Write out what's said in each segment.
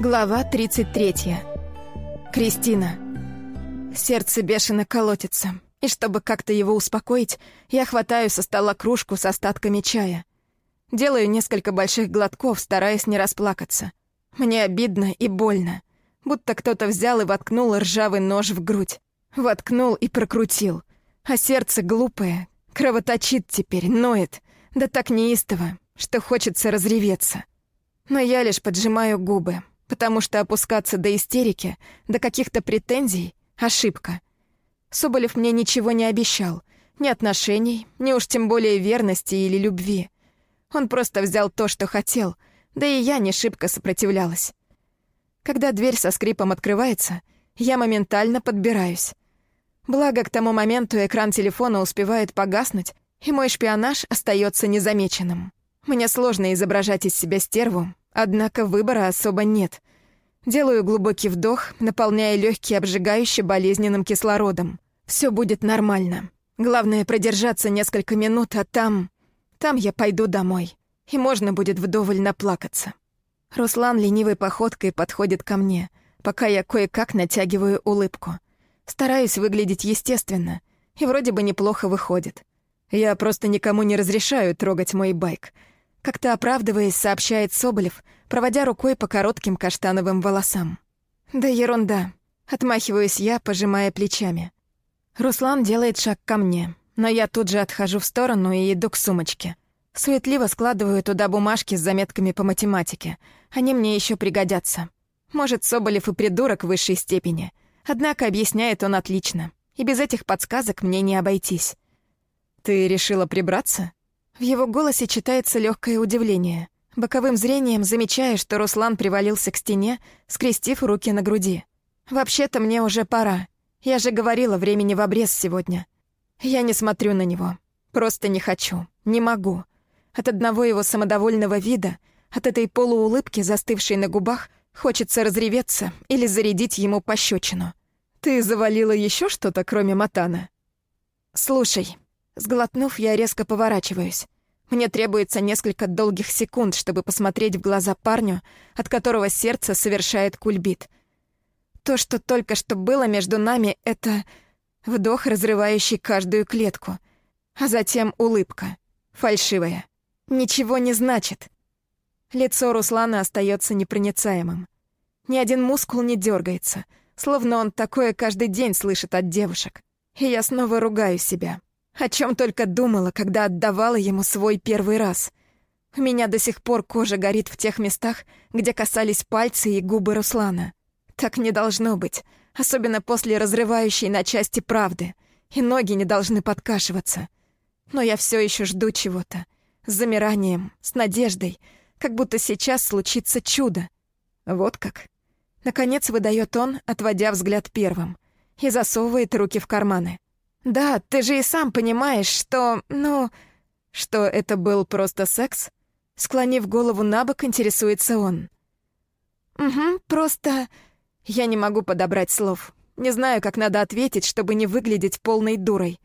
Глава 33. Кристина. Сердце бешено колотится, и чтобы как-то его успокоить, я хватаю со стола кружку с остатками чая. Делаю несколько больших глотков, стараясь не расплакаться. Мне обидно и больно, будто кто-то взял и воткнул ржавый нож в грудь. Воткнул и прокрутил. А сердце глупое, кровоточит теперь, ноет, да так неистово, что хочется разреветься. Но я лишь поджимаю губы, потому что опускаться до истерики, до каких-то претензий — ошибка. Соболев мне ничего не обещал, ни отношений, ни уж тем более верности или любви. Он просто взял то, что хотел, да и я не шибко сопротивлялась. Когда дверь со скрипом открывается, я моментально подбираюсь. Благо, к тому моменту экран телефона успевает погаснуть, и мой шпионаж остается незамеченным. Мне сложно изображать из себя стерву, Однако выбора особо нет. Делаю глубокий вдох, наполняя легкие обжигающе болезненным кислородом. Все будет нормально. Главное продержаться несколько минут, а там... Там я пойду домой. И можно будет вдоволь наплакаться. Руслан ленивой походкой подходит ко мне, пока я кое-как натягиваю улыбку. Стараюсь выглядеть естественно, и вроде бы неплохо выходит. Я просто никому не разрешаю трогать мой байк — как-то оправдываясь, сообщает Соболев, проводя рукой по коротким каштановым волосам. «Да ерунда», — отмахиваюсь я, пожимая плечами. Руслан делает шаг ко мне, но я тут же отхожу в сторону и иду к сумочке. Суетливо складываю туда бумажки с заметками по математике. Они мне еще пригодятся. Может, Соболев и придурок в высшей степени. Однако объясняет он отлично. И без этих подсказок мне не обойтись. «Ты решила прибраться?» В его голосе читается легкое удивление. Боковым зрением замечая, что Руслан привалился к стене, скрестив руки на груди. «Вообще-то мне уже пора. Я же говорила, времени в обрез сегодня. Я не смотрю на него. Просто не хочу. Не могу. От одного его самодовольного вида, от этой полуулыбки, застывшей на губах, хочется разреветься или зарядить ему пощечину. «Ты завалила еще что-то, кроме Матана?» «Слушай», Сглотнув, я резко поворачиваюсь. Мне требуется несколько долгих секунд, чтобы посмотреть в глаза парню, от которого сердце совершает кульбит. То, что только что было между нами, — это вдох, разрывающий каждую клетку, а затем улыбка, фальшивая. Ничего не значит. Лицо Руслана остается непроницаемым. Ни один мускул не дергается, словно он такое каждый день слышит от девушек. И я снова ругаю себя. О чем только думала, когда отдавала ему свой первый раз. У меня до сих пор кожа горит в тех местах, где касались пальцы и губы Руслана. Так не должно быть, особенно после разрывающей на части правды. И ноги не должны подкашиваться. Но я все еще жду чего-то. С замиранием, с надеждой, как будто сейчас случится чудо. Вот как. Наконец выдает он, отводя взгляд первым, и засовывает руки в карманы. «Да, ты же и сам понимаешь, что, ну...» «Что это был просто секс?» Склонив голову на бок, интересуется он. «Угу, просто...» Я не могу подобрать слов. Не знаю, как надо ответить, чтобы не выглядеть полной дурой.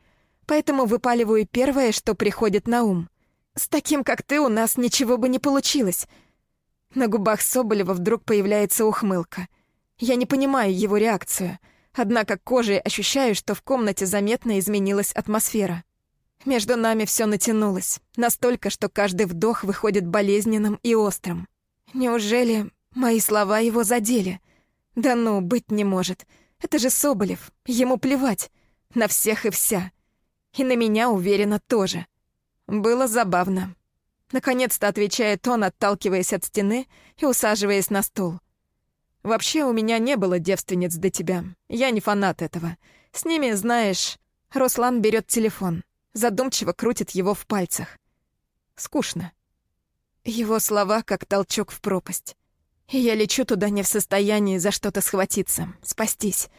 Поэтому выпаливаю первое, что приходит на ум. «С таким, как ты, у нас ничего бы не получилось». На губах Соболева вдруг появляется ухмылка. Я не понимаю его реакцию — Однако кожей ощущаю, что в комнате заметно изменилась атмосфера. Между нами все натянулось, настолько, что каждый вдох выходит болезненным и острым. Неужели мои слова его задели? Да ну, быть не может. Это же Соболев, ему плевать. На всех и вся. И на меня, уверенно, тоже. Было забавно. Наконец-то отвечает он, отталкиваясь от стены и усаживаясь на стул. Вообще у меня не было девственниц до тебя. Я не фанат этого. С ними, знаешь, Руслан берет телефон, задумчиво крутит его в пальцах. Скучно. Его слова как толчок в пропасть. Я лечу туда не в состоянии за что-то схватиться, спастись.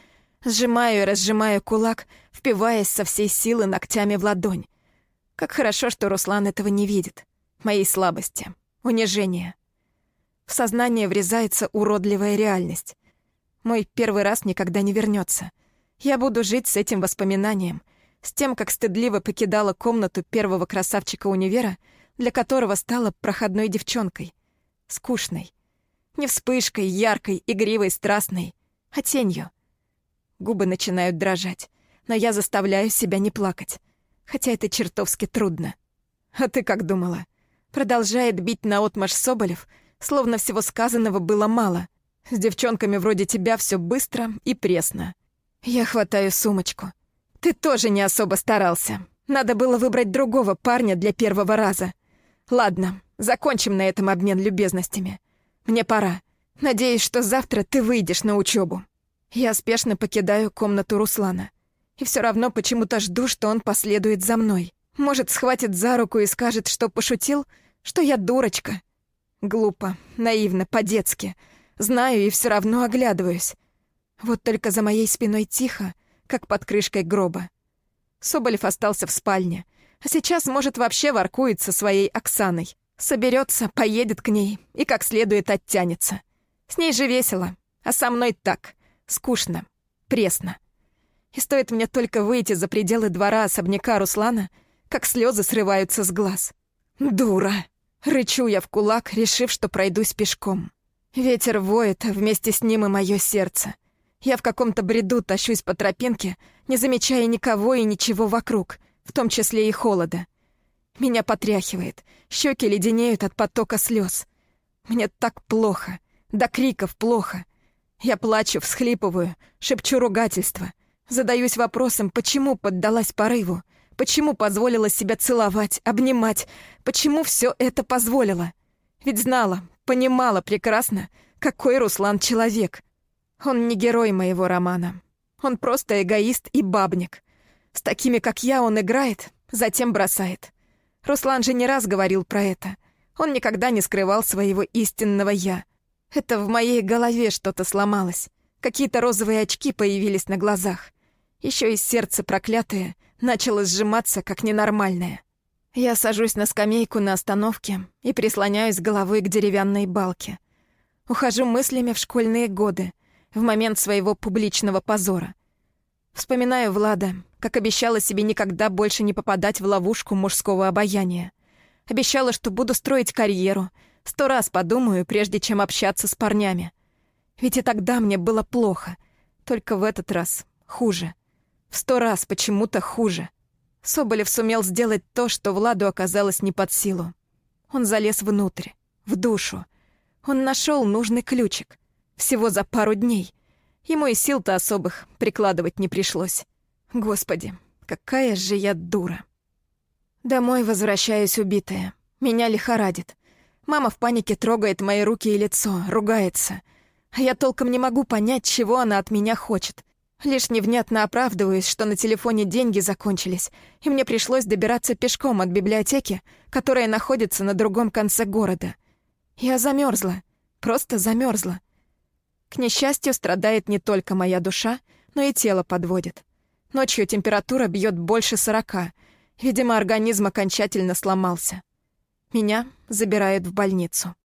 Сжимаю и разжимаю кулак, впиваясь со всей силы ногтями в ладонь. Как хорошо, что Руслан этого не видит. Моей слабости, унижения. В сознание врезается уродливая реальность. Мой первый раз никогда не вернется. Я буду жить с этим воспоминанием, с тем, как стыдливо покидала комнату первого красавчика универа, для которого стала проходной девчонкой. Скучной. Не вспышкой, яркой, игривой, страстной, а тенью. Губы начинают дрожать, но я заставляю себя не плакать, хотя это чертовски трудно. А ты как думала? Продолжает бить наотмашь Соболев, словно всего сказанного было мало. С девчонками вроде тебя все быстро и пресно. Я хватаю сумочку. Ты тоже не особо старался. Надо было выбрать другого парня для первого раза. Ладно, закончим на этом обмен любезностями. Мне пора. Надеюсь, что завтра ты выйдешь на учебу. Я спешно покидаю комнату Руслана. И все равно почему-то жду, что он последует за мной. Может, схватит за руку и скажет, что пошутил, что я дурочка. Глупо, наивно, по-детски. Знаю и все равно оглядываюсь. Вот только за моей спиной тихо, как под крышкой гроба. Соболев остался в спальне, а сейчас, может, вообще воркует со своей Оксаной. Соберется, поедет к ней и как следует оттянется. С ней же весело, а со мной так. Скучно, пресно. И стоит мне только выйти за пределы двора особняка Руслана, как слезы срываются с глаз. «Дура!» — рычу я в кулак, решив, что пройдусь пешком. Ветер воет, вместе с ним и мое сердце. Я в каком-то бреду тащусь по тропинке, не замечая никого и ничего вокруг, в том числе и холода. Меня потряхивает, щеки леденеют от потока слез. Мне так плохо, до криков плохо. Я плачу, всхлипываю, шепчу ругательства. Задаюсь вопросом, почему поддалась порыву, почему позволила себя целовать, обнимать, почему все это позволила. Ведь знала, понимала прекрасно, какой Руслан человек. Он не герой моего романа. Он просто эгоист и бабник. С такими, как я, он играет, затем бросает. Руслан же не раз говорил про это. Он никогда не скрывал своего истинного «я». Это в моей голове что-то сломалось. Какие-то розовые очки появились на глазах. Еще и сердце проклятое начало сжиматься, как ненормальное. Я сажусь на скамейку на остановке и прислоняюсь головой к деревянной балке. Ухожу мыслями в школьные годы, в момент своего публичного позора. Вспоминаю Влада, как обещала себе никогда больше не попадать в ловушку мужского обаяния. Обещала, что буду строить карьеру, сто раз подумаю, прежде чем общаться с парнями. Ведь и тогда мне было плохо, только в этот раз хуже. В сто раз почему-то хуже. Соболев сумел сделать то, что Владу оказалось не под силу. Он залез внутрь, в душу. Он нашел нужный ключик. Всего за пару дней. Ему и сил-то особых прикладывать не пришлось. Господи, какая же я дура. Домой возвращаюсь убитая. Меня лихорадит. Мама в панике трогает мои руки и лицо, ругается. А я толком не могу понять, чего она от меня хочет. Лишь невнятно оправдываюсь, что на телефоне деньги закончились, и мне пришлось добираться пешком от библиотеки, которая находится на другом конце города. Я замерзла, просто замерзла. К несчастью, страдает не только моя душа, но и тело подводит. Ночью температура бьет больше сорока. Видимо, организм окончательно сломался. Меня забирают в больницу.